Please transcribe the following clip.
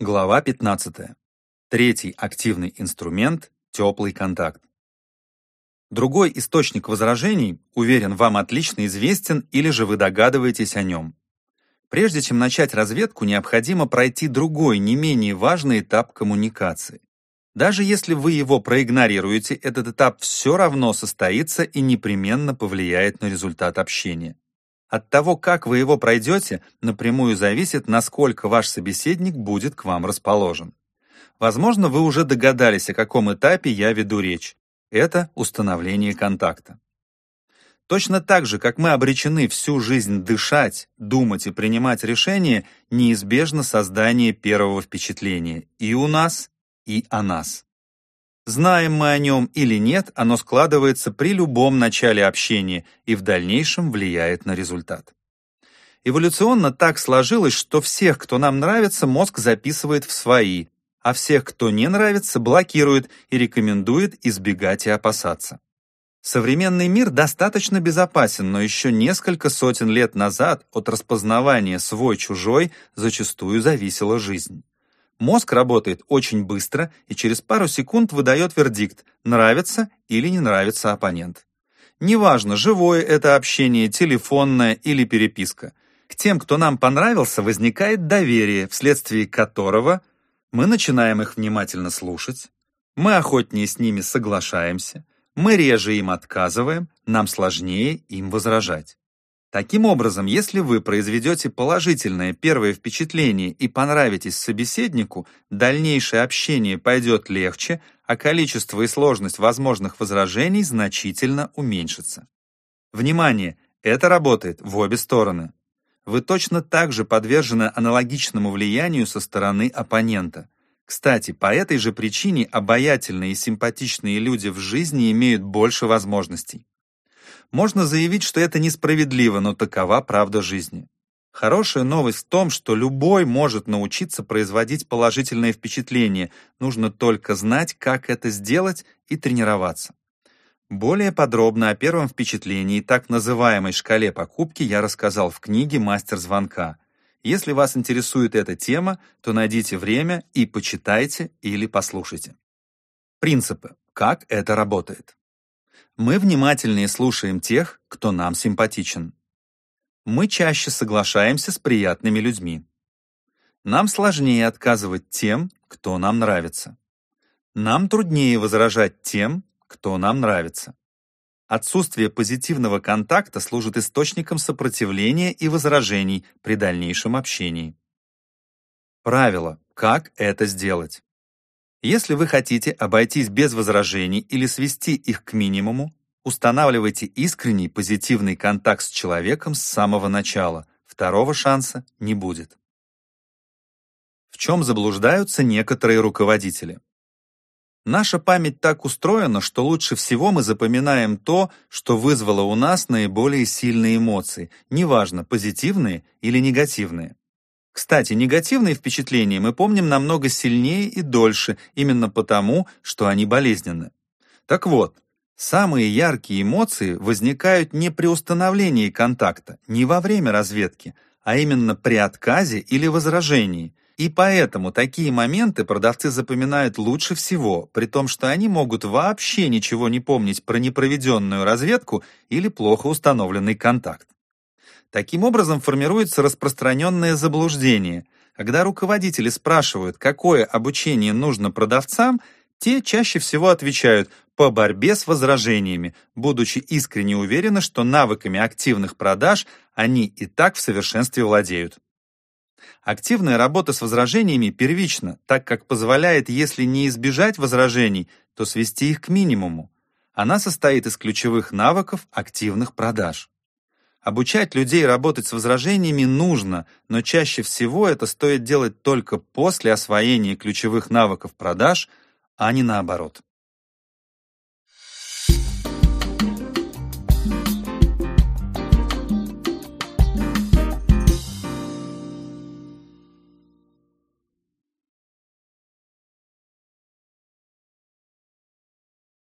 Глава 15. Третий активный инструмент – теплый контакт. Другой источник возражений, уверен, вам отлично известен или же вы догадываетесь о нем. Прежде чем начать разведку, необходимо пройти другой, не менее важный этап коммуникации. Даже если вы его проигнорируете, этот этап все равно состоится и непременно повлияет на результат общения. От того, как вы его пройдете, напрямую зависит, насколько ваш собеседник будет к вам расположен. Возможно, вы уже догадались, о каком этапе я веду речь. Это установление контакта. Точно так же, как мы обречены всю жизнь дышать, думать и принимать решения, неизбежно создание первого впечатления и у нас, и о нас. Знаем мы о нем или нет, оно складывается при любом начале общения и в дальнейшем влияет на результат. Эволюционно так сложилось, что всех, кто нам нравится, мозг записывает в свои, а всех, кто не нравится, блокирует и рекомендует избегать и опасаться. Современный мир достаточно безопасен, но еще несколько сотен лет назад от распознавания свой-чужой зачастую зависела жизнь. Мозг работает очень быстро и через пару секунд выдает вердикт, нравится или не нравится оппонент. Неважно, живое это общение, телефонное или переписка. К тем, кто нам понравился, возникает доверие, вследствие которого мы начинаем их внимательно слушать, мы охотнее с ними соглашаемся, мы реже им отказываем, нам сложнее им возражать. Таким образом, если вы произведете положительное первое впечатление и понравитесь собеседнику, дальнейшее общение пойдет легче, а количество и сложность возможных возражений значительно уменьшится. Внимание! Это работает в обе стороны. Вы точно так же подвержены аналогичному влиянию со стороны оппонента. Кстати, по этой же причине обаятельные и симпатичные люди в жизни имеют больше возможностей. Можно заявить, что это несправедливо, но такова правда жизни. Хорошая новость в том, что любой может научиться производить положительное впечатление, нужно только знать, как это сделать и тренироваться. Более подробно о первом впечатлении, так называемой шкале покупки, я рассказал в книге «Мастер звонка». Если вас интересует эта тема, то найдите время и почитайте или послушайте. Принципы. Как это работает? Мы внимательнее слушаем тех, кто нам симпатичен. Мы чаще соглашаемся с приятными людьми. Нам сложнее отказывать тем, кто нам нравится. Нам труднее возражать тем, кто нам нравится. Отсутствие позитивного контакта служит источником сопротивления и возражений при дальнейшем общении. Правило. Как это сделать? Если вы хотите обойтись без возражений или свести их к минимуму, устанавливайте искренний позитивный контакт с человеком с самого начала. Второго шанса не будет. В чем заблуждаются некоторые руководители? Наша память так устроена, что лучше всего мы запоминаем то, что вызвало у нас наиболее сильные эмоции, неважно, позитивные или негативные. Кстати, негативные впечатления мы помним намного сильнее и дольше, именно потому, что они болезненны. Так вот, самые яркие эмоции возникают не при установлении контакта, не во время разведки, а именно при отказе или возражении. И поэтому такие моменты продавцы запоминают лучше всего, при том, что они могут вообще ничего не помнить про непроведенную разведку или плохо установленный контакт. Таким образом формируется распространенное заблуждение. Когда руководители спрашивают, какое обучение нужно продавцам, те чаще всего отвечают «по борьбе с возражениями», будучи искренне уверены, что навыками активных продаж они и так в совершенстве владеют. Активная работа с возражениями первична, так как позволяет, если не избежать возражений, то свести их к минимуму. Она состоит из ключевых навыков активных продаж. Обучать людей работать с возражениями нужно, но чаще всего это стоит делать только после освоения ключевых навыков продаж, а не наоборот.